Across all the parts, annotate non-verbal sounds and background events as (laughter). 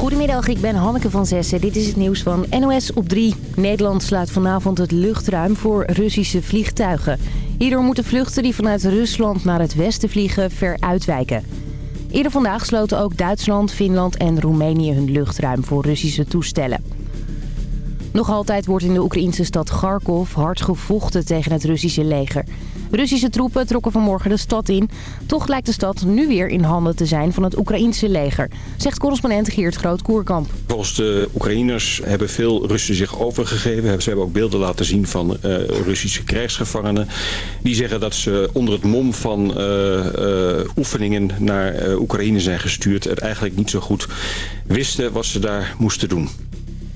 Goedemiddag, ik ben Hanneke van Zessen. Dit is het nieuws van NOS op 3. Nederland sluit vanavond het luchtruim voor Russische vliegtuigen. Hierdoor moeten vluchten die vanuit Rusland naar het westen vliegen ver uitwijken. Eerder vandaag sloten ook Duitsland, Finland en Roemenië hun luchtruim voor Russische toestellen. Nog altijd wordt in de Oekraïnse stad Kharkov hard gevochten tegen het Russische leger. Russische troepen trokken vanmorgen de stad in. Toch lijkt de stad nu weer in handen te zijn van het Oekraïense leger, zegt correspondent Geert Groot-Koerkamp. Volgens de Oekraïners hebben veel Russen zich overgegeven. Ze hebben ook beelden laten zien van uh, Russische krijgsgevangenen. Die zeggen dat ze onder het mom van uh, uh, oefeningen naar Oekraïne zijn gestuurd... en eigenlijk niet zo goed wisten wat ze daar moesten doen.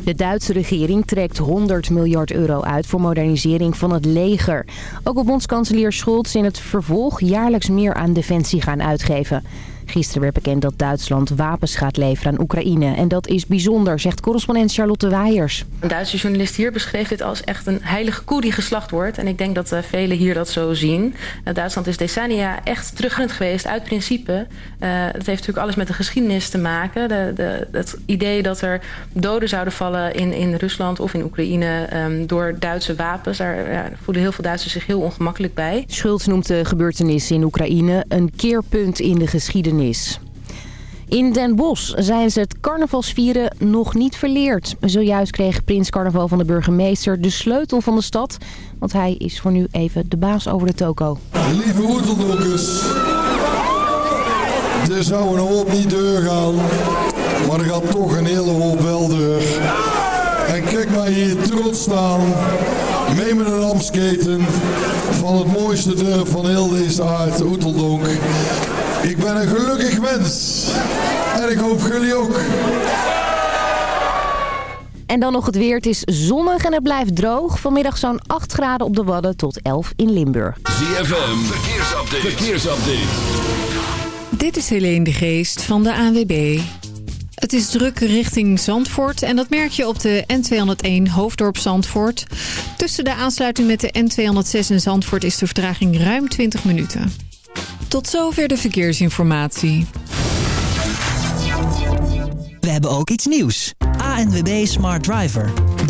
De Duitse regering trekt 100 miljard euro uit voor modernisering van het leger. Ook op bondskanselier Scholz in het vervolg jaarlijks meer aan defensie gaan uitgeven. Gisteren werd bekend dat Duitsland wapens gaat leveren aan Oekraïne. En dat is bijzonder, zegt correspondent Charlotte Weijers. Een Duitse journalist hier beschreef dit als echt een heilige koe die geslacht wordt. En ik denk dat uh, velen hier dat zo zien. Uh, Duitsland is decennia echt teruggerend geweest uit principe. Uh, dat heeft natuurlijk alles met de geschiedenis te maken. De, de, het idee dat er doden zouden vallen in, in Rusland of in Oekraïne um, door Duitse wapens. Daar ja, voelen heel veel Duitsers zich heel ongemakkelijk bij. Schulz noemt de gebeurtenissen in Oekraïne een keerpunt in de geschiedenis. In Den Bosch zijn ze het carnavalsvieren nog niet verleerd. Zojuist kreeg Prins Carnaval van de burgemeester de sleutel van de stad. Want hij is voor nu even de baas over de toko. Lieve Oeteldoekers, er zou een hoop niet deur gaan. Maar er gaat toch een hele hoop wel deur. Kijk maar hier trots staan. Mee met een amsketen van het mooiste deur van heel deze aard, Oeteldonk. Ik ben een gelukkig mens. En ik hoop jullie ook. En dan nog het weer. Het is zonnig en het blijft droog. Vanmiddag zo'n 8 graden op de Wadden tot 11 in Limburg. ZFM, verkeersupdate. verkeersupdate. Dit is Helene de Geest van de ANWB. Het is druk richting Zandvoort en dat merk je op de N201 Hoofddorp Zandvoort. Tussen de aansluiting met de N206 in Zandvoort is de vertraging ruim 20 minuten. Tot zover de verkeersinformatie. We hebben ook iets nieuws. ANWB Smart Driver.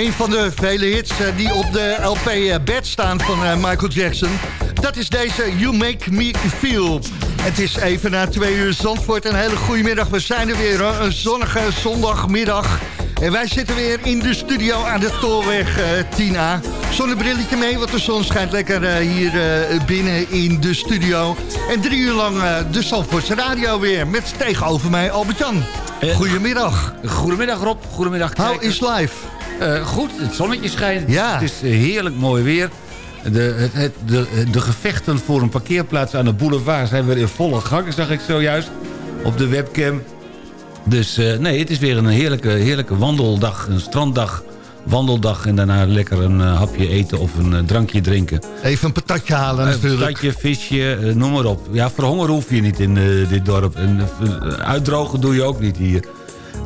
Een van de vele hits eh, die op de LP eh, Bad staan van eh, Michael Jackson. Dat is deze You Make Me Feel. Het is even na twee uur Zandvoort. Een hele goede middag. We zijn er weer. Een zonnige zondagmiddag. En wij zitten weer in de studio aan de Tolweg uh, Tina. Zonnebrilletje mee, want de zon schijnt lekker uh, hier uh, binnen in de studio. En drie uur lang de Zandvoortse radio weer. Met tegenover mij Albert-Jan. Goedemiddag. Goedemiddag Rob, goedemiddag How is life? Goed, het zonnetje schijnt. Ja. Het is heerlijk mooi weer. De, het, het, de, de gevechten voor een parkeerplaats aan de boulevard zijn weer in volle gang, zag ik zojuist op de webcam. Dus uh, nee, het is weer een heerlijke, heerlijke wandeldag, een stranddag, wandeldag... en daarna lekker een uh, hapje eten of een uh, drankje drinken. Even een patatje halen natuurlijk. Een patatje, visje, noem maar op. Ja, verhongeren hoef je niet in dit dorp. En uitdrogen doe je ook niet hier.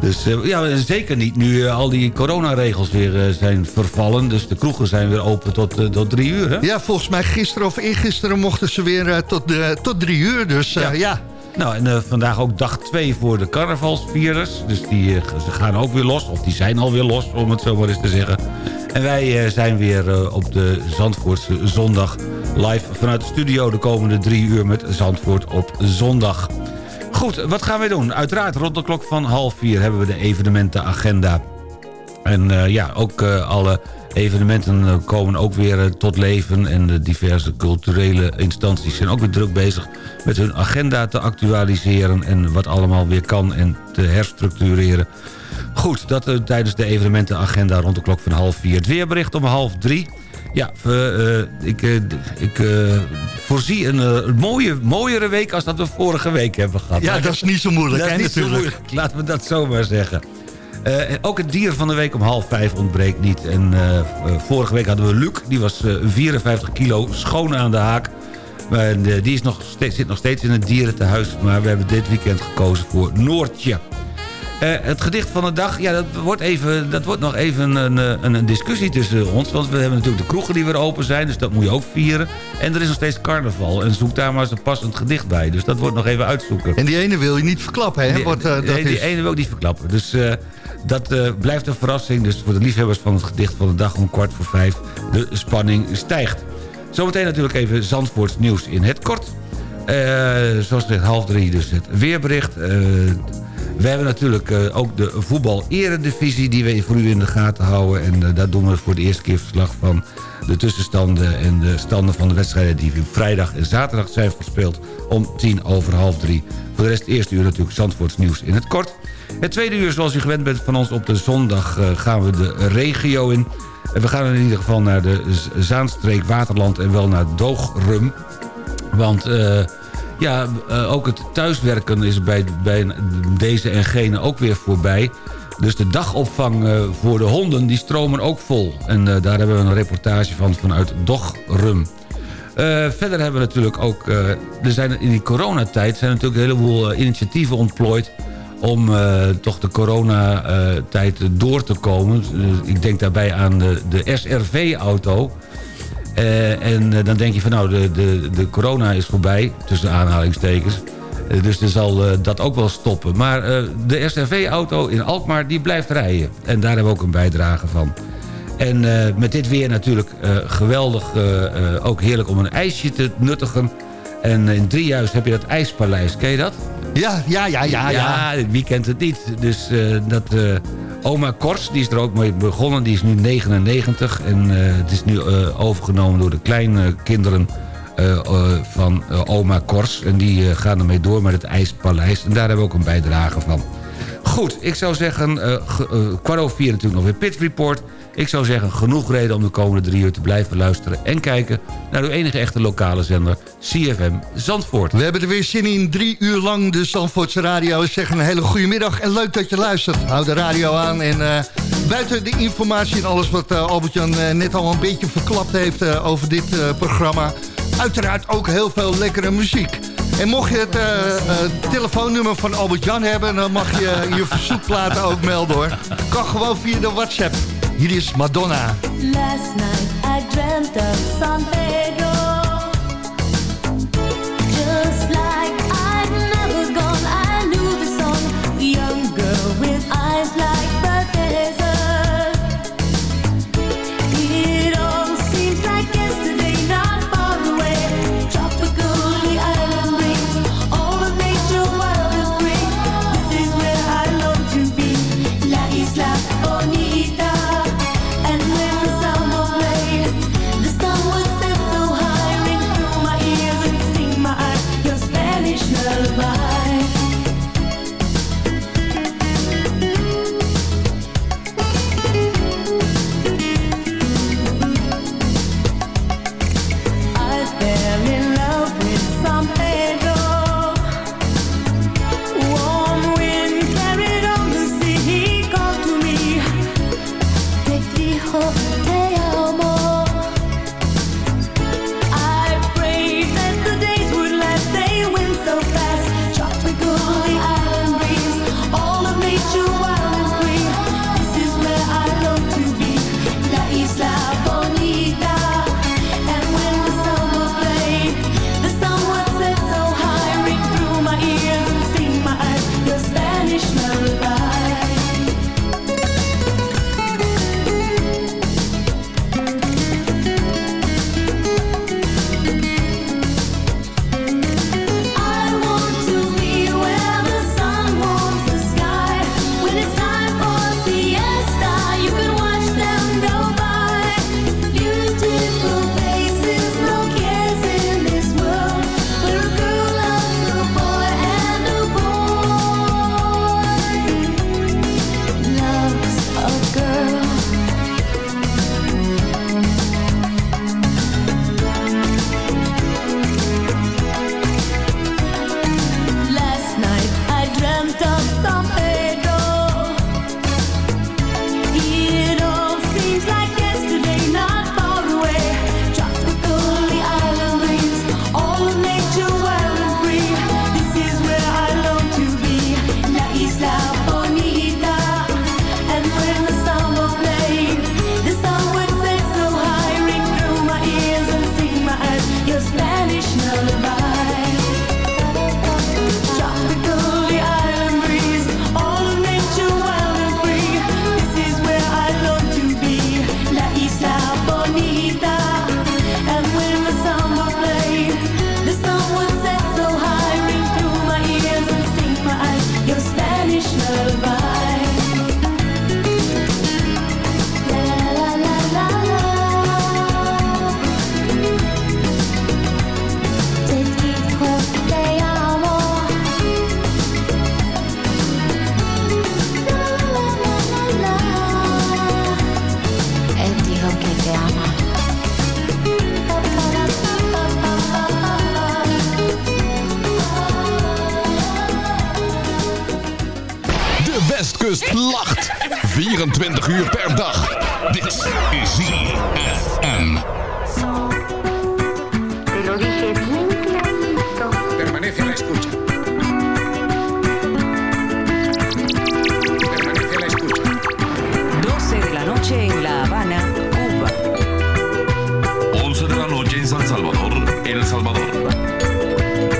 Dus ja, zeker niet nu al die coronaregels weer zijn vervallen. Dus de kroegen zijn weer open tot, tot drie uur, hè? Ja, volgens mij gisteren of eergisteren mochten ze weer tot, tot drie uur. Dus ja. ja. Nou, en uh, vandaag ook dag 2 voor de carnavalsvierders. Dus die uh, ze gaan ook weer los, of die zijn alweer los, om het zo maar eens te zeggen. En wij uh, zijn weer op de Zandvoortse zondag live vanuit de studio... de komende drie uur met Zandvoort op zondag. Goed, wat gaan we doen? Uiteraard rond de klok van half vier hebben we de evenementenagenda. En ja, ook alle evenementen komen ook weer tot leven... en de diverse culturele instanties zijn ook weer druk bezig met hun agenda te actualiseren... en wat allemaal weer kan en te herstructureren. Goed, dat uh, tijdens de evenementenagenda rond de klok van half vier. Het weerbericht om half drie. Ja, uh, ik, uh, ik voorzie een mooie, mooiere week als dat we vorige week hebben gehad. Ja, dat is niet zo moeilijk, dat hè, niet Zo moeilijk. Laten we dat zomaar zeggen. ook het dier van de week om half vijf ontbreekt niet. En vorige week hadden we Luc, die was 54 kilo, schoon aan de haak. Maar eh, die is nog steeds, zit nog steeds in het dierentehuis. Maar we hebben dit weekend gekozen voor Noortje. Uh, het gedicht van de dag, ja, dat wordt, even, dat wordt nog even een, een, een, discussie tussen ons. Want we hebben natuurlijk de kroegen die weer open zijn, dus dat moet je ook vieren. En er is nog steeds carnaval. En zoek daar maar eens een passend gedicht bij. Dus dat wordt nog even uitzoeken. En die ene wil je niet verklappen, hè? Die, Wat, uh, dat nee, die ene wil ik niet verklappen. Dus uh, dat blijft een verrassing. Dus voor de liefhebbers van het gedicht van de dag om kwart voor vijf... de spanning stijgt. Zometeen natuurlijk even Zandvoorts nieuws in het kort. Uh, zoals gezegd, half drie dus het weerbericht. Uh, we hebben natuurlijk uh, ook de voetbal-eredivisie... die we voor u in de gaten houden. En daar doen we voor de eerste keer verslag van de tussenstanden... en de standen van de wedstrijden die vrijdag en zaterdag zijn verspeeld... om tien over half drie. Voor de rest eerste uur natuurlijk Zandvoorts nieuws in het kort. Het tweede uur, zoals u gewend bent van ons op de zondag... gaan we de regio in... We gaan in ieder geval naar de Zaanstreek, Waterland en wel naar Doogrum. Want ja, uh, ook het thuiswerken is bij, bij deze en gene ook weer voorbij. Dus de dagopvang uh, voor de honden, die stromen ook vol. En daar hebben we een reportage van vanuit Doogrum. verder hebben we natuurlijk ook... er zijn in die coronatijd zijn natuurlijk een heleboel initiatieven ontplooid om toch de coronatijd door te komen. Uh, ik denk daarbij aan de, de SRV-auto. Uh, en dan denk je van nou, de, de, de corona is voorbij, tussen aanhalingstekens. dus dan zal dat ook wel stoppen. Maar de SRV-auto in Alkmaar, die blijft rijden. En daar hebben we ook een bijdrage van. En met dit weer natuurlijk geweldig, ook heerlijk om een ijsje te nuttigen. En in Driehuis heb je dat ijspaleis, ken je dat? Ja, ja, ja, ja. Ja, wie kent het niet? Dus uh, dat... Oma Kors, die is er ook mee begonnen. Die is nu 99 en uh, het is nu overgenomen door de kleine kinderen van oma Kors. En die gaan ermee door met het IJspaleis. En daar hebben we ook een bijdrage van. Goed, ik zou zeggen, kwart over vier natuurlijk nog weer Pit Report... Ik zou zeggen, genoeg reden om de komende drie uur te blijven luisteren... en kijken naar uw enige echte lokale zender, CFM Zandvoort. We hebben er weer zin in, drie uur lang de Zandvoortse radio. We zeggen een hele goede middag en leuk dat je luistert. Hou de radio aan en uh, buiten de informatie en alles wat uh, Albert-Jan uh, net al een beetje verklapt heeft over dit programma... uiteraard ook heel veel lekkere muziek. En mocht je het telefoonnummer van Albert-Jan hebben... dan mag je je verzoekplaten ook melden hoor. Kan gewoon via de WhatsApp. Hier is Madonna. Last night I dreamt of San Pedro. Lacht. 24 uur per dag. Dit is ZFM. Permanece a la escucha. Permanece a la escucha. 12 de la noche en La Habana, Cuba. 11 de la noche en San Salvador, El Salvador.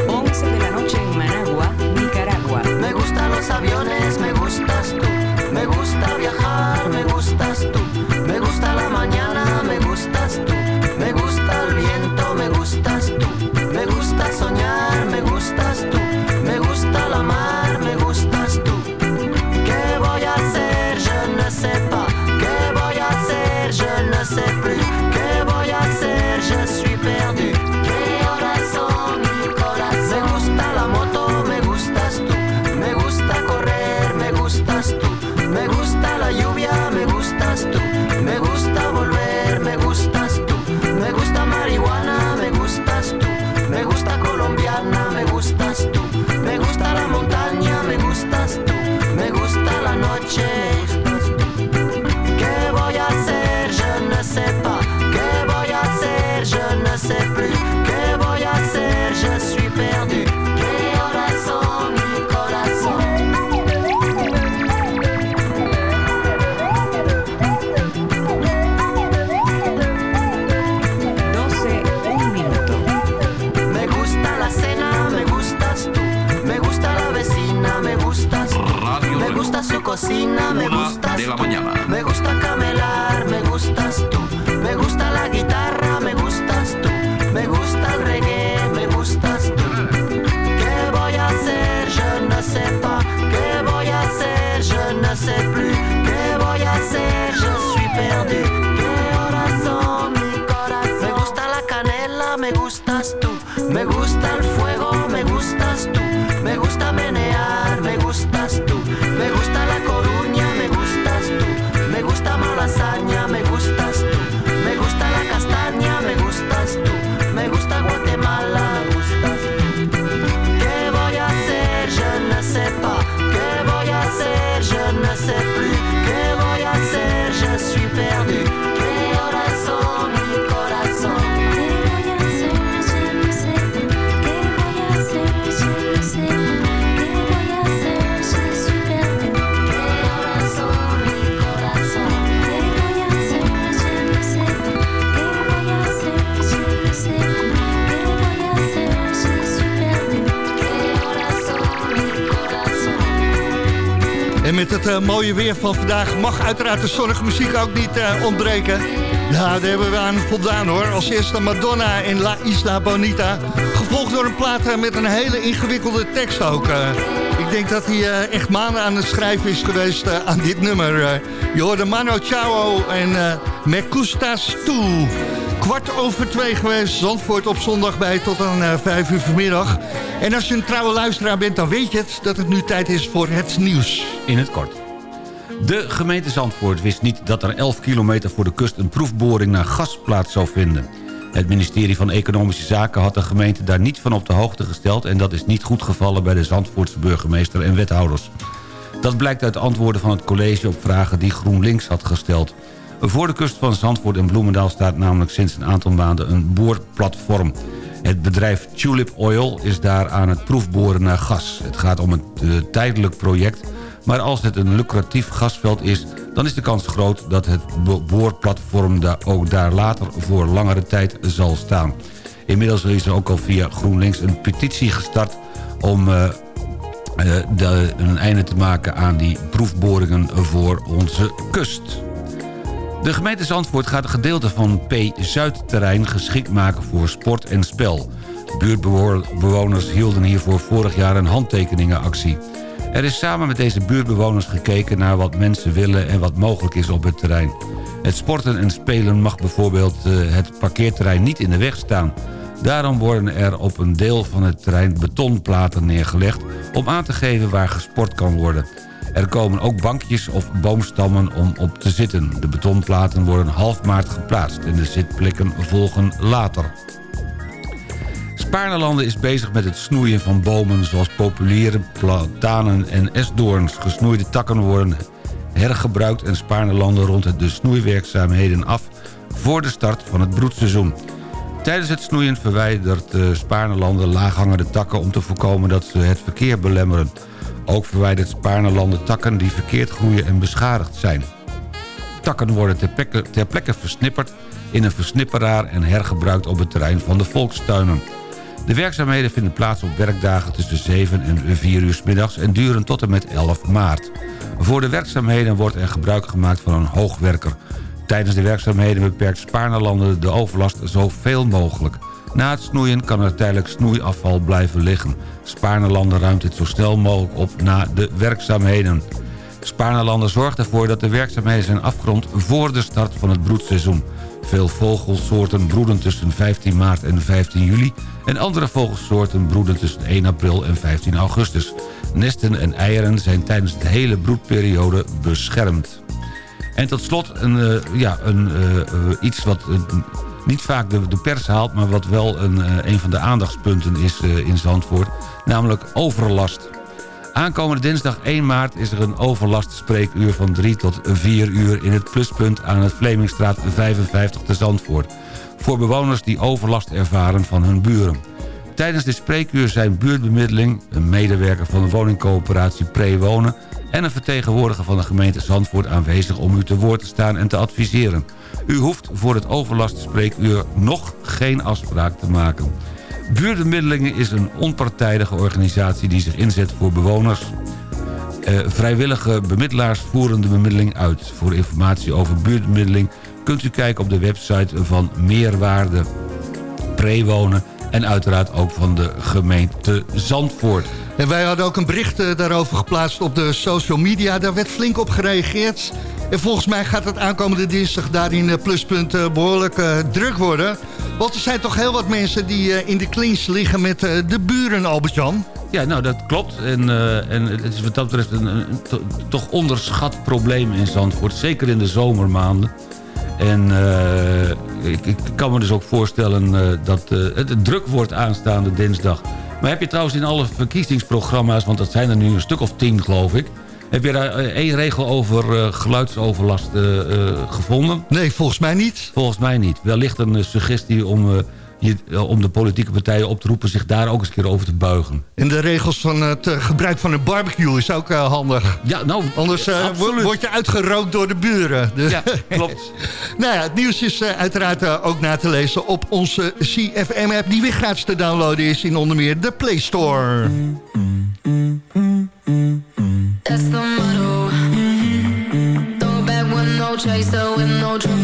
11 de la noche en Managua, Nicaragua. Me gustan los aviones, gusta met het eh, mooie weer van vandaag mag uiteraard de zonnige muziek ook niet eh, ontbreken. Nou, daar hebben we aan voldaan hoor. Als eerste Madonna in La Isla Bonita. Gevolgd door een plaat eh, met een hele ingewikkelde tekst ook. ik denk dat hij echt maanden aan het schrijven is geweest aan dit nummer. je hoorde Mano Chao en eh Me Gustas Tu. Kwart over twee geweest, Zandvoort op zondag bij tot aan vijf uur vanmiddag. En als je een trouwe luisteraar bent, dan weet je het dat het nu tijd is voor het nieuws. In het kort. De gemeente Zandvoort wist niet dat er 11 kilometer voor de kust... een proefboring naar gas plaats zou vinden. Het ministerie van Economische Zaken had de gemeente daar niet van op de hoogte gesteld... en dat is niet goed gevallen bij de Zandvoortse burgemeester en wethouders. Dat blijkt uit antwoorden van het college op vragen die GroenLinks had gesteld. Voor de kust van Zandvoort en Bloemendaal staat namelijk sinds een aantal maanden een boorplatform. Het bedrijf Tulip Oil is daar aan het proefboren naar gas. Het gaat om een eh, tijdelijk project, maar als het een lucratief gasveld is... dan is de kans groot dat het bo- boorplatform daar ook daar later voor langere tijd zal staan. Inmiddels is er ook al via GroenLinks een petitie gestart... om uh, de, een einde te maken aan die proefboringen voor onze kust. De gemeente Zandvoort gaat een gedeelte van P-Zuid-terrein geschikt maken voor sport en spel. Buurtbewoners hielden hiervoor vorig jaar een handtekeningenactie. Er is samen met deze buurtbewoners gekeken naar wat mensen willen en wat mogelijk is op het terrein. Het sporten en spelen mag bijvoorbeeld eh, het parkeerterrein niet in de weg staan. Daarom worden er op een deel van het terrein betonplaten neergelegd... om aan te geven waar gesport kan worden. Er komen ook bankjes of boomstammen om op te zitten. De betonplaten worden half maart geplaatst en de zitplekken volgen later. Spaarnelanden is bezig met het snoeien van bomen... zoals populieren, platanen en esdoorns. Gesnoeide takken worden hergebruikt... en Spaarnelanden rond de snoeiwerkzaamheden af... voor de start van het broedseizoen. Tijdens het snoeien verwijdert Spaarnelanden laaghangende takken... om te voorkomen dat ze het verkeer belemmeren. Ook verwijdert Spaarnelanden takken die verkeerd groeien en beschadigd zijn. Takken worden ter plekke, versnipperd in een versnipperaar... en hergebruikt op het terrein van de volkstuinen. De werkzaamheden vinden plaats op werkdagen tussen 7 en 4 uur middags en duren tot en met 11 maart. Voor de werkzaamheden wordt er gebruik gemaakt van een hoogwerker. Tijdens de werkzaamheden beperkt Spaarnelanden de overlast zoveel mogelijk. Na het snoeien kan er tijdelijk snoeiafval blijven liggen. Spaarnelanden ruimt dit zo snel mogelijk op na de werkzaamheden. Spaarnelanden zorgt ervoor dat de werkzaamheden zijn afgerond voor de start van het broedseizoen. Veel vogelsoorten broeden tussen 15 maart en 15 juli... en andere vogelsoorten broeden tussen 1 april en 15 augustus. Nesten en eieren zijn tijdens de hele broedperiode beschermd. En tot slot een, uh, ja, een, uh, iets wat niet vaak de, de, pers haalt... maar wat wel een, een van de aandachtspunten is in Zandvoort... namelijk overlast. Aankomende dinsdag 1 maart is er een overlastspreekuur van 3 tot 4 uur... in het pluspunt aan het Vlemingstraat 55 te Zandvoort. Voor bewoners die overlast ervaren van hun buren. Tijdens de spreekuur zijn buurtbemiddeling... een medewerker van de woningcoöperatie Prewonen... en een vertegenwoordiger van de gemeente Zandvoort aanwezig... om u te woord te staan en te adviseren. U hoeft voor het overlastspreekuur nog geen afspraak te maken. Buurtbemiddelingen is een onpartijdige organisatie die zich inzet voor bewoners. Eh, vrijwillige bemiddelaars voeren de bemiddeling uit. Voor informatie over buurtbemiddeling kunt u kijken op de website van Meerwaarde Prewonen... en uiteraard ook van de gemeente Zandvoort. En wij hadden ook een bericht uh, daarover geplaatst op de social media. Daar werd flink op gereageerd. En volgens mij gaat het aankomende dinsdag daar in uh, Pluspunt uh, behoorlijk druk worden. Want er zijn toch heel wat mensen die in de klins liggen met de buren, Albert-Jan. Ja, nou dat klopt. En, en het is wat dat betreft een toch onderschat probleem in Zandvoort. Zeker in de zomermaanden. En uh, ik, ik, kan me dus ook voorstellen uh, dat uh, het druk wordt aanstaande dinsdag. Maar heb je trouwens in alle verkiezingsprogramma's... want dat zijn er nu een stuk of tien geloof ik... heb je daar één regel over geluidsoverlast gevonden? Nee, volgens mij niet. Volgens mij niet. Wellicht een suggestie om je, om de politieke partijen op te roepen... zich daar ook eens een keer over te buigen. En de regels van het uh, gebruik van een barbecue is ook uh, handig. Ja, nou, Anders uh, word je uitgerookt door de buren. Ja, (laughs) klopt. nou ja, het nieuws is uiteraard ook na te lezen op onze CFM-app... die weer gratis te downloaden is in onder meer de Play Store. That's the motto. Throw back with no chaser, with no trouble.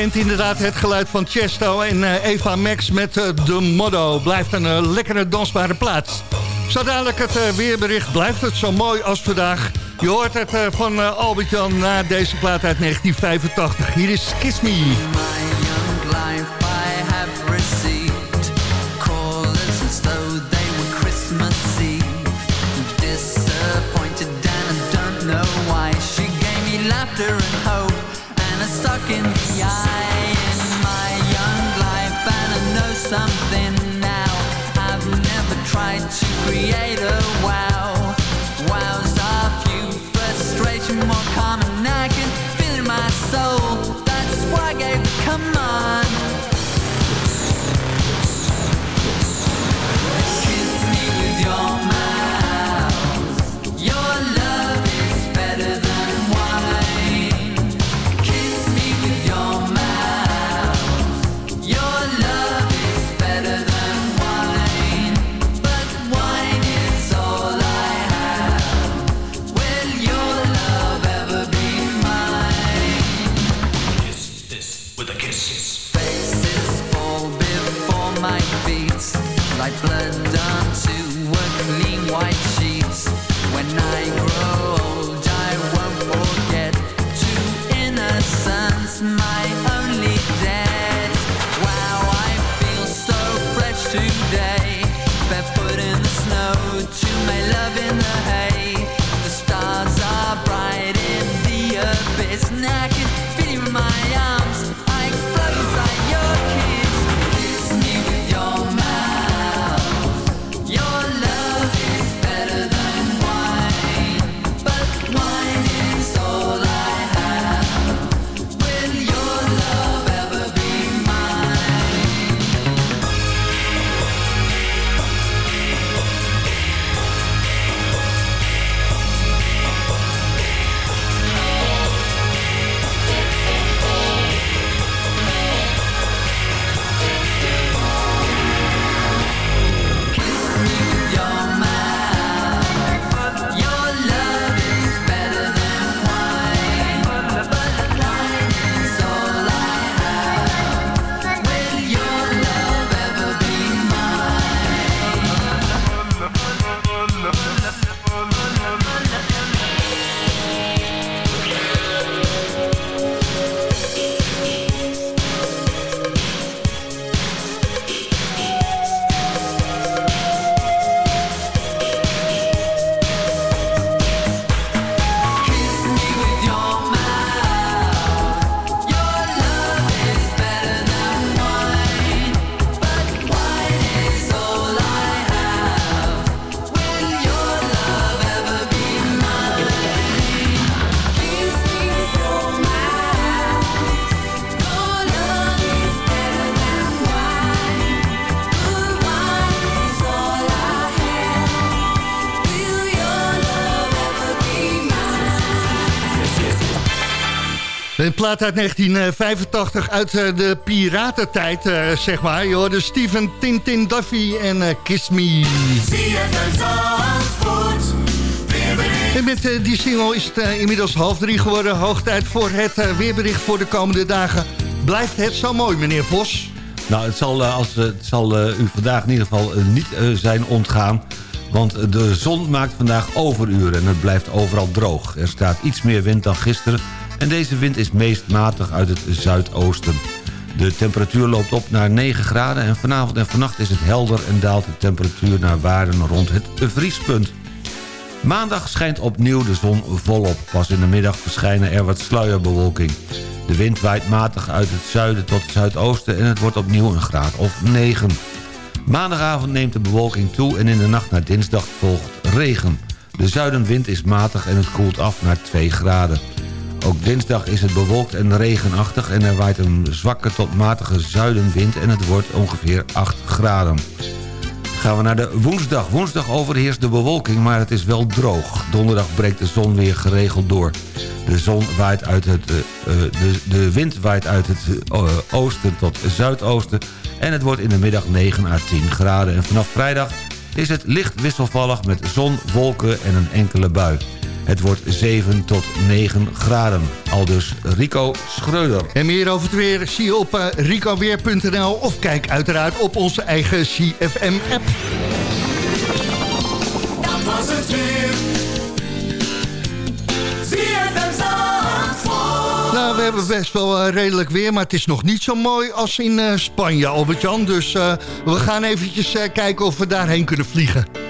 Ongekend inderdaad het geluid van Chesto en eh, Eva Max met eh, de motto. Blijft een eh, lekkere dansbare plaats. Zo dadelijk het weerbericht. Blijft het zo mooi als vandaag? Je hoort het van Albert-Jan na deze plaat uit 1985. Hier is Kiss Me. laughter and hope and a suck in create plaat uit 1985 uit eh, de piratentijd, eh, zeg maar. Je hoorde Steven Tintin Duffy en eh, Kiss Me. En met die single is het eh, inmiddels half drie geworden. Hoog tijd voor het weerbericht voor de komende dagen. Blijft het zo mooi, meneer Vos? Nou, het zal, als, het zal u vandaag in ieder geval niet zijn ontgaan. Want de zon maakt vandaag overuren en het blijft overal droog. Er staat iets meer wind dan gisteren... en deze wind is meest matig uit het zuidoosten. De temperatuur loopt op naar 9 graden... en vanavond en vannacht is het helder en daalt de temperatuur naar waarden rond het vriespunt. Maandag schijnt opnieuw de zon volop. Pas in de middag verschijnen er wat sluierbewolking. De wind waait matig uit het zuiden tot het zuidoosten... en het wordt opnieuw een graad of 9. Maandagavond neemt de bewolking toe... en in de nacht naar dinsdag volgt regen. De zuidenwind is matig en het koelt af naar 2 graden. Ook dinsdag is het bewolkt en regenachtig... en er waait een zwakke tot matige zuidenwind... en het wordt ongeveer 8 graden. Gaan we naar de woensdag. Woensdag overheerst de bewolking, maar het is wel droog. Donderdag breekt de zon weer geregeld door. De, zon waait uit het, eh, eh, de, de wind waait uit het eh, oosten tot zuidoosten... en het wordt in de middag 9 à 10 graden. En vanaf vrijdag is het licht wisselvallig met zon, wolken en een enkele bui. Het wordt 7 tot 9 graden. Aldus Rico Schreuder. En meer over het weer zie je op eh, ricoweer.nl of kijk uiteraard op onze eigen CFM-app. Dat was het weer. Nou, we hebben best wel eh, redelijk weer, maar het is nog niet zo mooi als in eh, Spanje, Albert-Jan. Dus eh, we gaan eventjes kijken of we daarheen kunnen vliegen.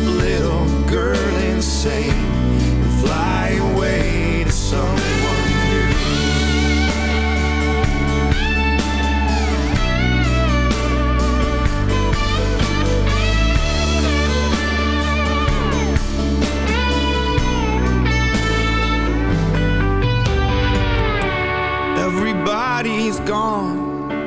Little girl insane. And fly away to someone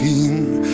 Misschien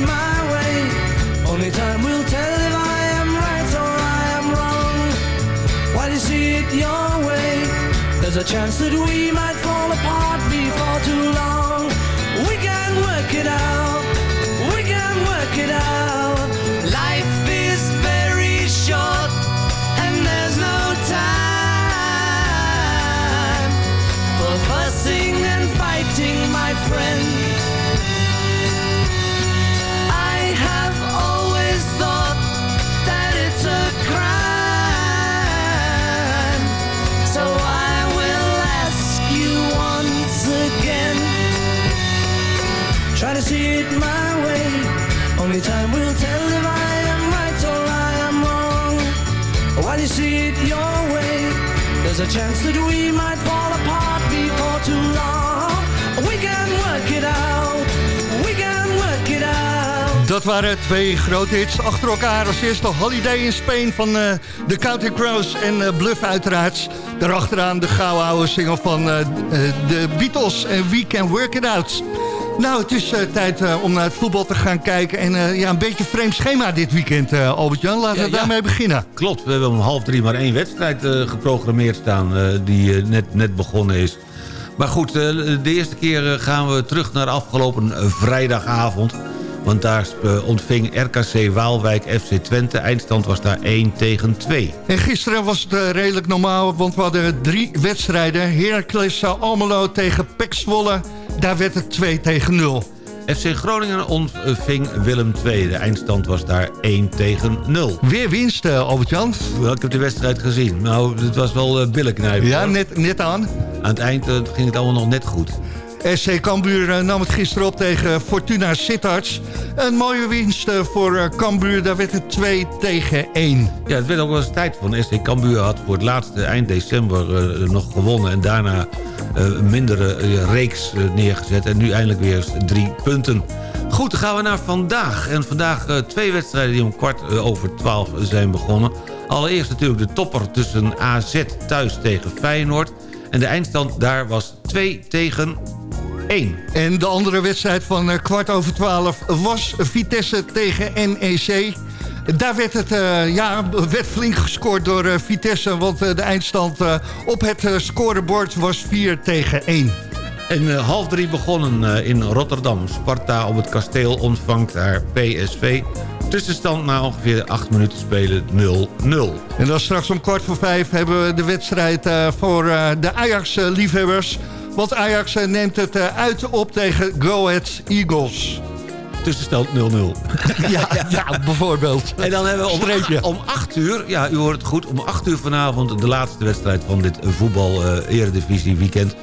my way. Only time will tell if I am right or I am wrong. While you see it your way, there's a chance that we might a chance that we might fall apart before too long. We can work it out. We can work it out. Dat waren twee grote hits achter elkaar. Als eerste Holiday in Spain van eh, de Counting Crows en eh, Bluff uiteraard. Daarachteraan de gouden oude single van eh, eh, de Beatles en We Can Work It Out. Nou, het is eh, tijd eh, om naar het voetbal te gaan kijken. En eh, ja, een beetje vreemd schema dit weekend, Albert-Jan. Laten we ja. daarmee beginnen. Klopt, we hebben om half drie maar één wedstrijd geprogrammeerd staan... die net, net begonnen is. Maar goed, de eerste keer gaan we terug naar afgelopen vrijdagavond. Want daar eh, ontving RKC Waalwijk FC Twente. Eindstand was daar 1 tegen 2. En gisteren was het eh, redelijk normaal, want we hadden drie wedstrijden. Heracles Almelo tegen Pek Zwolle. Daar werd het 2 tegen 0. FC Groningen ontving Willem II. De eindstand was daar 1 tegen 0. Weer winst, eh, Albert-Jan. Wel, Ik heb de wedstrijd gezien. Nou, het was wel uh, billenknijpen. Ja, hoor. net, net aan. Aan het eind ging het allemaal nog net goed. SC Cambuur eh, nam het gisteren op tegen Fortuna Sittard. Een mooie winst eh, voor eh, Cambuur, daar werd het 2 tegen 1. Ja, het werd ook wel eens tijd van SC Cambuur had voor het laatste eind december eh, nog gewonnen. En daarna eh, een mindere eh, reeks eh, neergezet. En nu eindelijk weer drie punten. Goed, dan gaan we naar vandaag. En vandaag eh, twee wedstrijden die om kwart eh, over twaalf zijn begonnen. Allereerst natuurlijk de topper tussen AZ thuis tegen Feyenoord. En de eindstand daar was 2 tegen 1. En de andere wedstrijd van eh, kwart over 12 was Vitesse tegen NEC. Daar werd het eh, ja, werd flink gescoord door eh, Vitesse, want de eindstand op het scorebord was 4 tegen 1. En half drie begonnen in Rotterdam. Sparta op het kasteel ontvangt haar PSV. Tussenstand na ongeveer acht minuten spelen 0-0. En dan straks om kwart voor vijf hebben we de wedstrijd voor de Ajax-liefhebbers. Want Ajax eh, neemt het eh, uit op tegen Go Ahead Eagles. Tussenstand 0-0. (laughs) ja, ja, bijvoorbeeld. (laughs) En dan hebben we om, Streepje. om 8 uur, ja u hoort het goed, om 8 uur vanavond de laatste wedstrijd van dit voetbal eh, eredivisie weekend.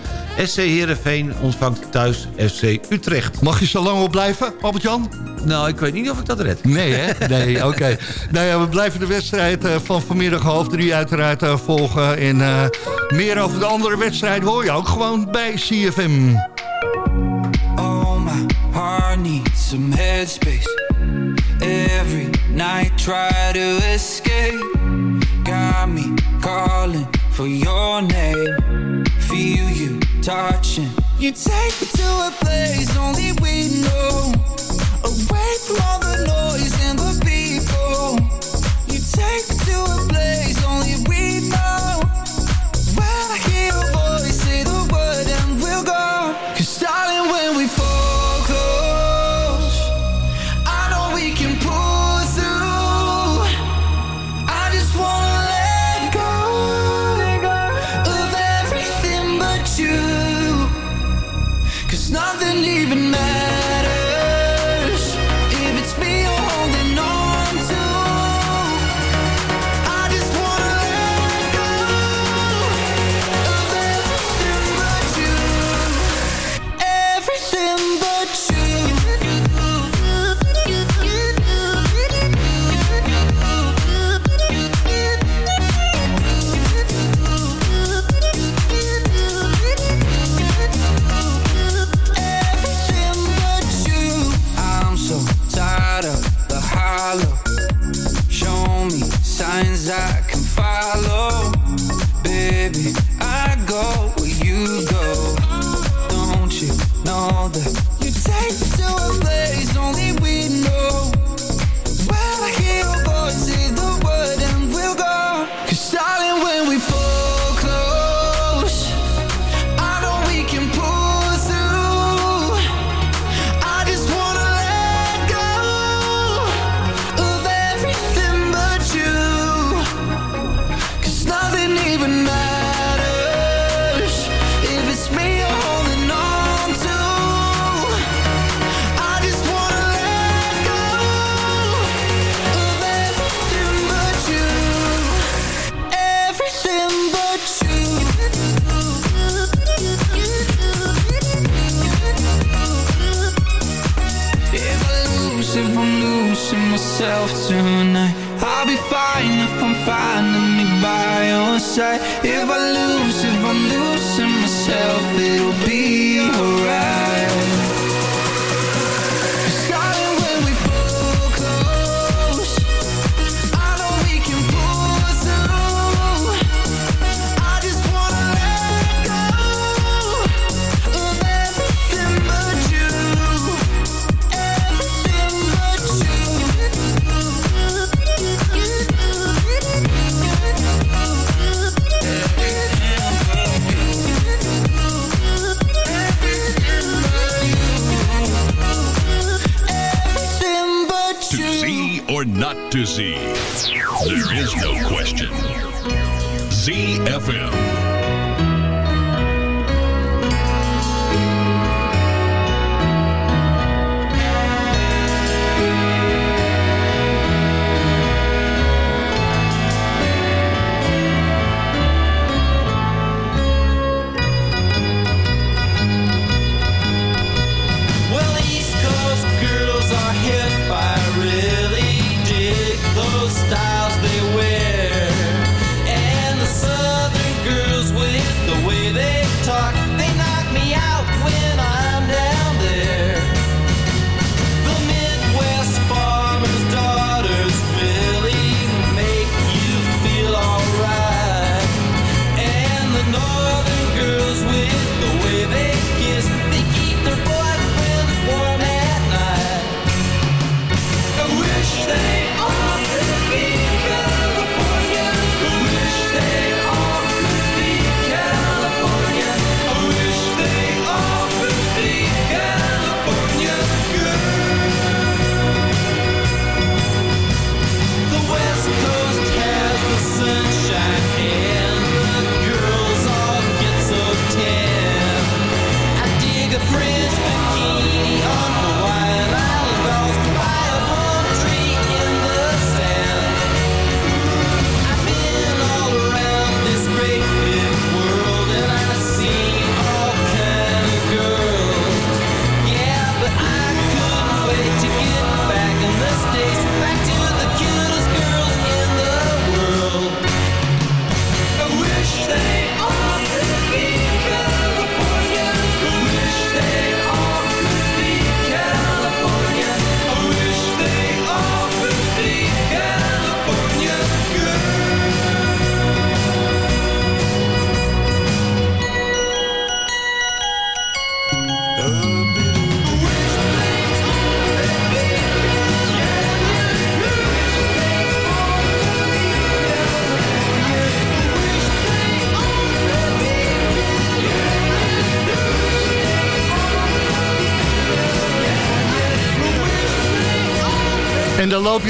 SC Heerenveen ontvangt thuis FC Utrecht. Mag je zo lang op blijven, Albert-Jan? Nou, ik weet niet of ik dat red. Nee, hè? (laughs) Nee, oké. Nou ja, we blijven de wedstrijd eh, van vanmiddag half drie uiteraard eh, volgen. En eh, meer over de andere wedstrijden hoor je ook gewoon bij CFM. Needs some headspace. Every night try to escape. Got me calling for your name. Feel you touching. You take me to a place only we know. Away from all the noise and the people. You take me to a place side. They keep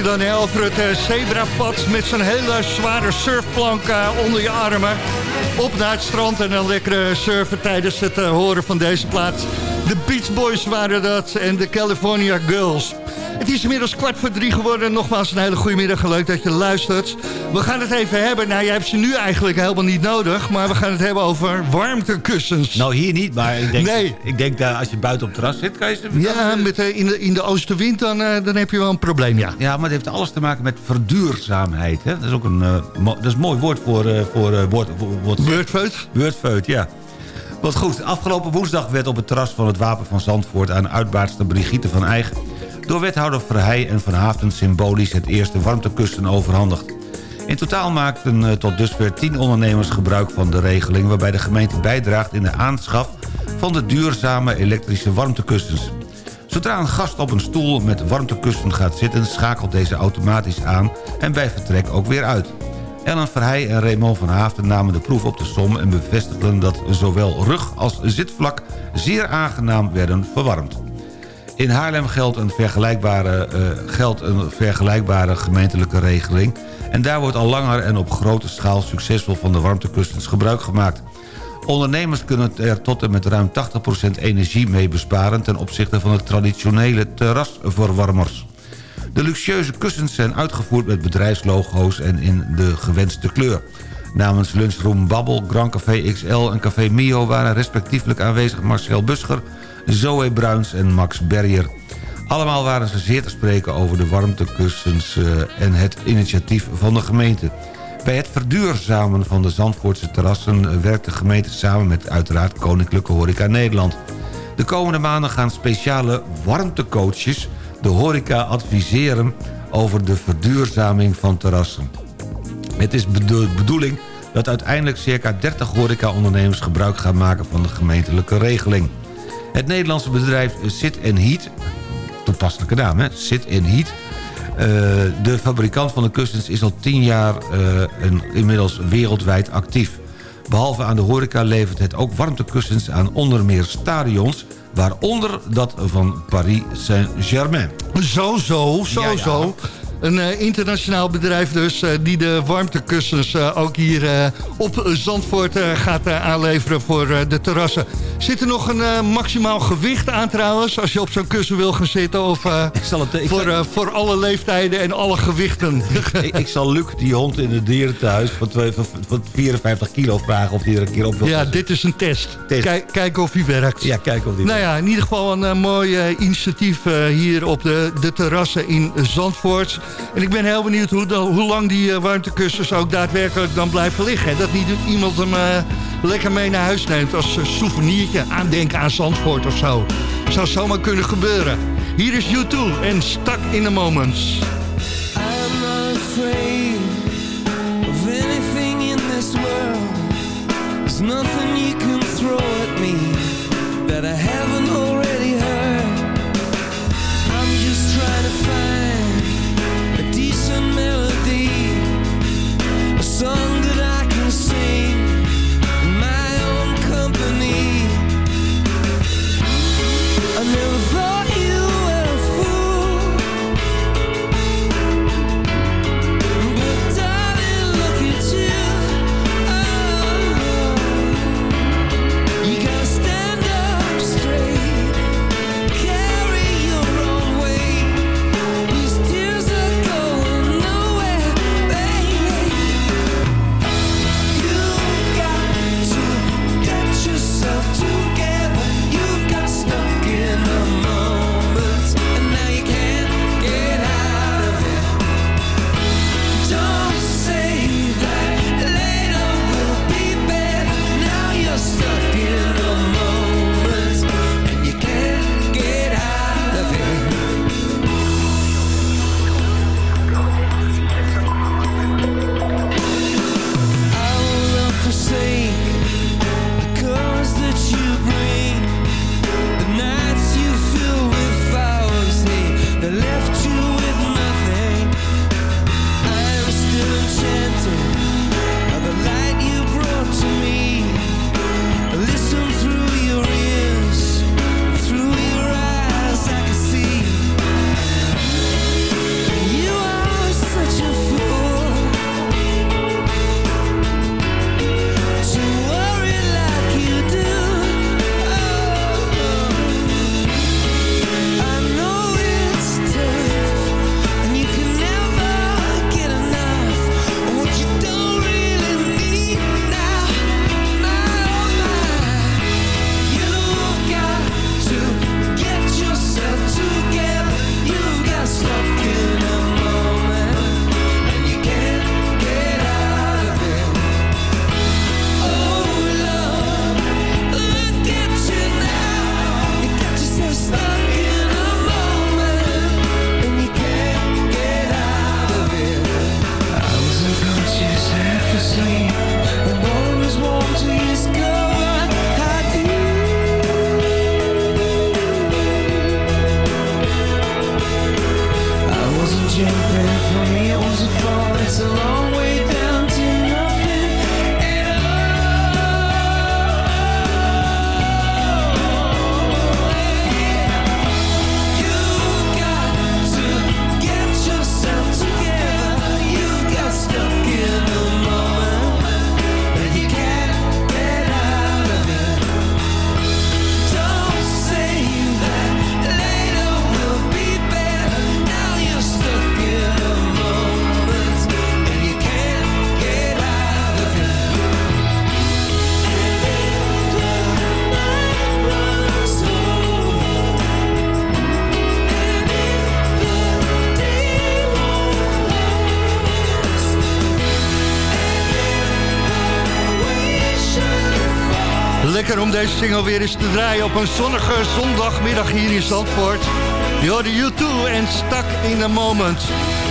dan hè, over het zebrapad met zo'n hele zware surfplank eh, onder je armen. Op naar het strand en dan lekker surfen tijdens het eh, horen van deze plaats. De Beach Boys waren dat en de California Girls. Het is inmiddels kwart voor drie geworden. Nogmaals een hele goede middag. Leuk dat je luistert. We gaan het even hebben. Nou, jij hebt ze nu eigenlijk helemaal niet nodig. Maar we gaan het hebben over warmtekussens. Nou, hier niet, maar ik denk, nee. ik denk dat als je buiten op het terras zit, kan je ze... Ja, met, eh, in, de, in de oostenwind dan, eh, dan heb je wel een probleem, ja. Ja, maar het heeft alles te maken met verduurzaamheid. Hè? Dat is ook een, eh, dat is een mooi woord voor... voor woord, woord, Wordfeut? Wordfeut, ja. Wat goed, afgelopen woensdag werd op het terras van het Wapen van Zandvoort... aan uitbaarster Brigitte van Eigen... door wethouder Verheij en Van Haften symbolisch het eerste warmtekussen overhandigd. In totaal maakten eh, tot dusver 10 ondernemers gebruik van de regeling... waarbij de gemeente bijdraagt in de aanschaf van de duurzame elektrische warmtekussens. Zodra een gast op een stoel met warmtekussen gaat zitten... schakelt deze automatisch aan en bij vertrek ook weer uit. Ellen Verheij en Raymond van Haften namen de proef op de som... en bevestigden dat zowel rug als zitvlak zeer aangenaam werden verwarmd. In Haarlem geldt een vergelijkbare, eh, geldt een vergelijkbare gemeentelijke regeling... en daar wordt al langer en op grote schaal succesvol van de warmtekussens gebruik gemaakt. Ondernemers kunnen er tot en met ruim 80% energie mee besparen... ten opzichte van de traditionele terrasverwarmers. De luxueuze kussens zijn uitgevoerd met bedrijfslogo's en in de gewenste kleur. Namens Lunchroom Babbel, Grand Café XL en Café Mio... waren respectievelijk aanwezig Marcel Buscher, Zoe Bruins en Max Berrier. Allemaal waren ze zeer te spreken over de warmtekussens eh, en het initiatief van de gemeente. Bij het verduurzamen van de Zandvoortse terrassen eh, werkt de gemeente samen met uiteraard Koninklijke Horeca Nederland. De komende maanden gaan speciale warmtecoaches de horeca adviseren over de verduurzaming van terrassen. Het is de bedoeling dat uiteindelijk circa 30 horecaondernemers gebruik gaan maken van de gemeentelijke regeling. Het Nederlandse bedrijf Sit Heat, toepasselijke naam hè, Sit Heat... eh, de fabrikant van de kussens is al 10 jaar eh, en inmiddels wereldwijd actief. Behalve aan de horeca levert het ook warmtekussens aan onder meer stadions... waaronder dat van Paris Saint-Germain. Zo, zo, zo, Ja, ja. zo. Een eh, internationaal bedrijf dus eh, die de warmtekussens eh, ook hier op Zandvoort gaat aanleveren voor de terrassen. Zit er nog een maximaal gewicht aan trouwens als je op zo'n kussen wil gaan zitten? Of eh, voor, eh, voor alle leeftijden en alle gewichten? (laughs) ik, ik zal Luc, die hond in het dierenthuis... van, twee- van, van 54 kilo vragen of hij er een keer op wil Ja, dit is een test. Kijk, kijken of hij werkt. Ja, kijken of die Nou ja, in ieder geval een mooi initiatief hier op de, de terrassen in Zandvoort. En ik ben heel benieuwd hoe, hoe lang die eh, warmtekussens ook daadwerkelijk dan blijven liggen. Dat niet iemand hem eh, lekker mee naar huis neemt als eh, souvenirtje. Aandenken aan Zandvoort of zo. Zou zomaar kunnen gebeuren. Hier is U2 en Stuck in the Moments. I'm afraid of anything in this world. There's nothing you can throw at me that I haven't deze single weer eens te draaien op een zonnige zondagmiddag hier in Zandvoort. Je hoorde U2 en Stuck in the Moment.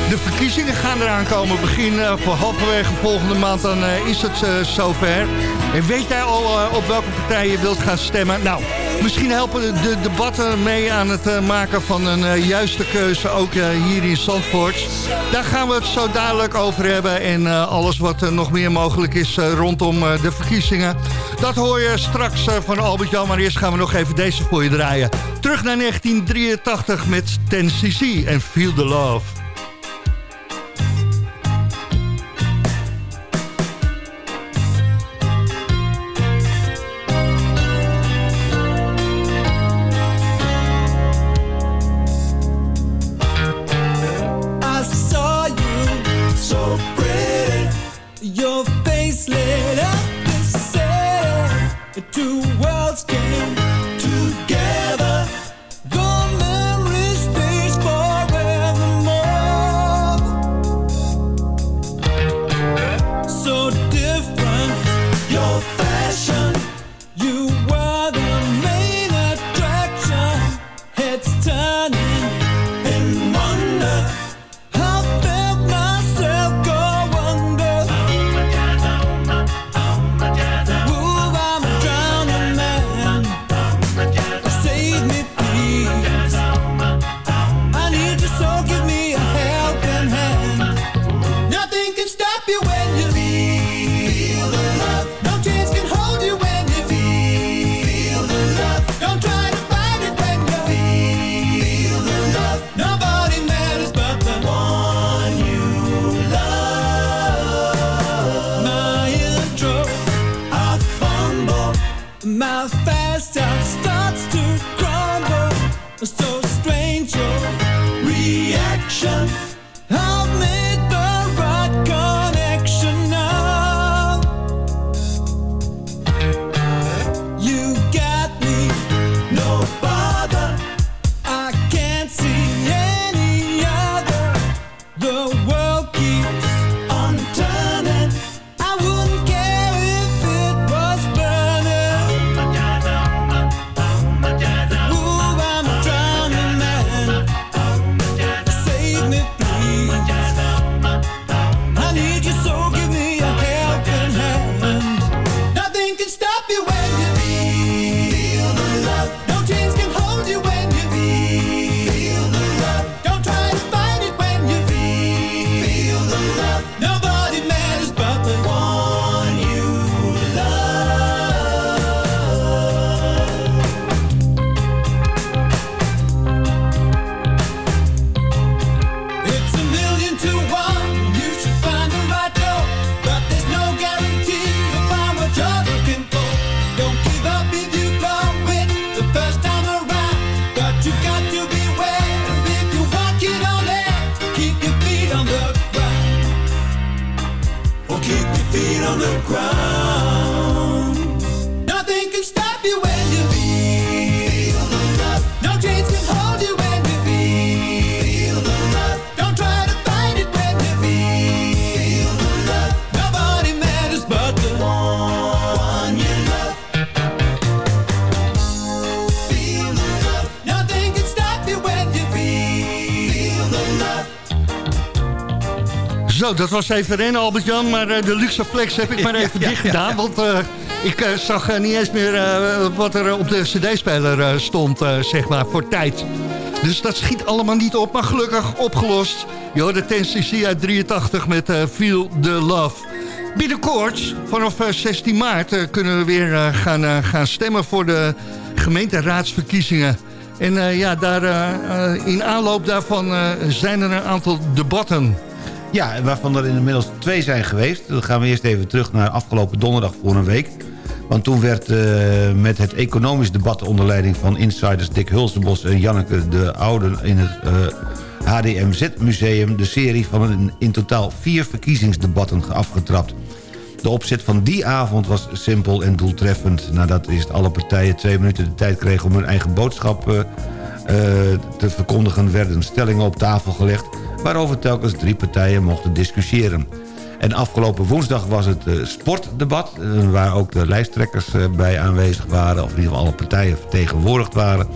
De verkiezingen gaan eraan komen. Begin eh, voor halverwege volgende maand dan eh, is het eh, zover. En weet jij al op welke partij je wilt gaan stemmen? Nou, misschien helpen de debatten mee aan het maken van een juiste keuze. Ook hier in Zandvoort. Daar gaan we het zo dadelijk over hebben. En alles wat nog meer mogelijk is rondom de verkiezingen. Dat hoor je straks eh, van Albert-Jan. Maar eerst gaan we nog even deze voor je draaien. Terug naar 1983 met 10cc en Feel the Love. Was even rennen, Albert-Jan. Maar eh, de luxe flex heb ik maar even dicht gedaan. Want eh, ik eh, zag niet eens meer wat er op de cd-speler stond, zeg maar, voor tijd. Dus dat schiet allemaal niet op, maar gelukkig opgelost. Je hoorde 10cc uit 83 met Feel the Love. Binnenkort, vanaf eh, 16 maart, kunnen we weer gaan, gaan stemmen voor de gemeenteraadsverkiezingen. En ja, daar, in aanloop daarvan zijn er een aantal debatten. Ja, waarvan er inmiddels twee zijn geweest. Dan gaan we eerst even terug naar afgelopen donderdag voor een week. Want toen werd eh, met het economisch debat onder leiding van insiders Dick Hulsenbos en Janneke de Oude in het eh, HDMZ-museum de serie van een, in totaal vier verkiezingsdebatten afgetrapt. De opzet van die avond was simpel en doeltreffend. Nadat eerst alle partijen twee minuten de tijd kregen om hun eigen boodschap eh, eh, te verkondigen... werden stellingen op tafel gelegd waarover telkens drie partijen mochten discussiëren. En afgelopen woensdag was het eh, sportdebat... eh, waar ook de lijsttrekkers eh, bij aanwezig waren... of in ieder geval alle partijen vertegenwoordigd waren.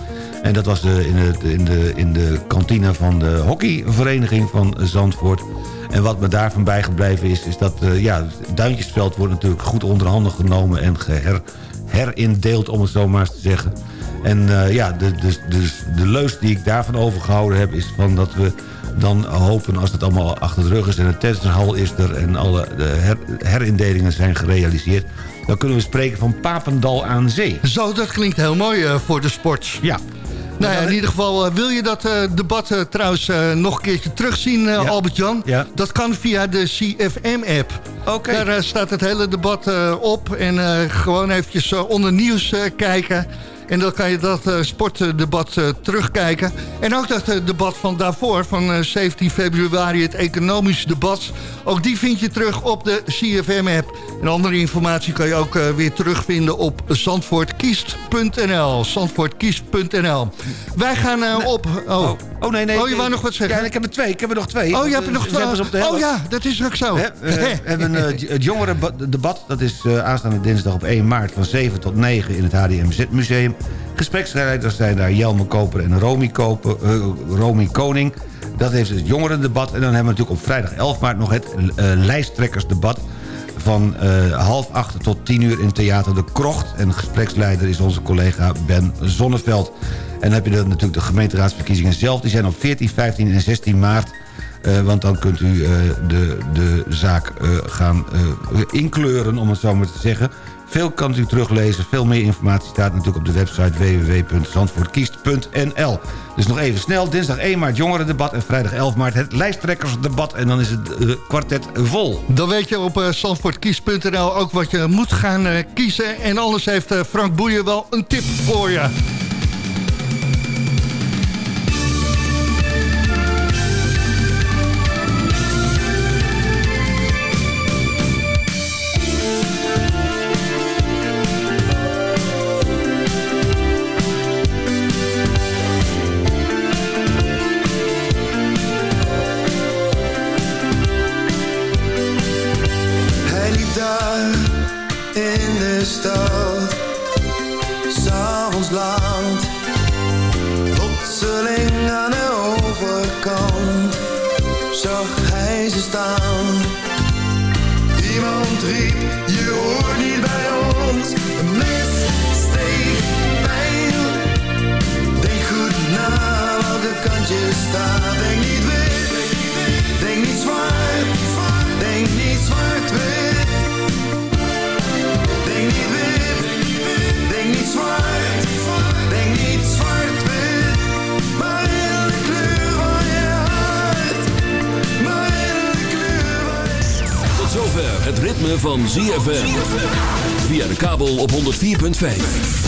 En dat was in, het, in, de, in de kantine van de hockeyvereniging van Zandvoort... En wat me daarvan bijgebleven is, is dat ja, het Duintjesveld wordt natuurlijk goed onder handen genomen en geher, herindeeld, om het zo maar eens te zeggen. En ja, de, de, de, de leus die ik daarvan overgehouden heb, is van dat we dan hopen als het allemaal achter de rug is en de tennishal is er en alle de her, herindelingen zijn gerealiseerd, dan kunnen we spreken van Papendal aan zee. Zo, dat klinkt heel mooi eh, voor de sport. Ja. Nou ja, in ieder geval eh, wil je dat eh, debat trouwens nog een keertje terugzien, Albert-Jan. Ja. Dat kan via de CFM-app. Oké. Daar staat het hele debat op. En gewoon eventjes onder nieuws kijken. En dan kan je dat eh, sportdebat eh, terugkijken. En ook dat eh, debat van daarvoor, van eh, 17 februari, het economisch debat. Ook die vind je terug op de CFM-app. En andere informatie kan je ook weer terugvinden op zandvoortkiest.nl. Zandvoortkiest.nl. Wij gaan op... Oh. Oh, nee, nee. Oh, je wou nog wat zeggen? Ja, ik heb er twee. Ik heb er nog twee. Oh, je hebt er nog twee. Oh ja, dat is ook zo. We hebben het jongerendebat. Dat is aanstaande dinsdag op 1 maart van 7 tot 9 in het HDMZ-museum. Gespreksleiders zijn daar Jelme Koper en Romy, Koper, eh, Romy Koning. Dat heeft het jongerendebat. En dan hebben we natuurlijk op vrijdag 11 maart nog het eh, lijsttrekkersdebat van eh, half acht tot tien uur in Theater De Krocht. En gespreksleider is onze collega Ben Zonneveld. En dan heb je dan natuurlijk de gemeenteraadsverkiezingen zelf. Die zijn op 14, 15 en 16 maart. Want dan kunt u de, de zaak gaan inkleuren, om het zo maar te zeggen. Veel kan u teruglezen. Veel meer informatie staat natuurlijk op de website www.zandvoortkiest.nl. Dus nog even snel. Dinsdag 1 maart jongerendebat en vrijdag 11 maart het lijsttrekkersdebat. En dan is het eh, kwartet vol. Dan weet je op uh, ook wat je moet gaan uh, kiezen. En anders heeft Frank Boeien wel een tip voor je. Je staat. Denk niet wit, denk niet zwart. Denk niet zwart-wit. Denk niet wit, denk niet zwart. Denk niet zwart-wit. Maar in de kleur van je hart. Maar in de kleur van Tot zover het ritme van ZFM. Via de kabel op 104.5.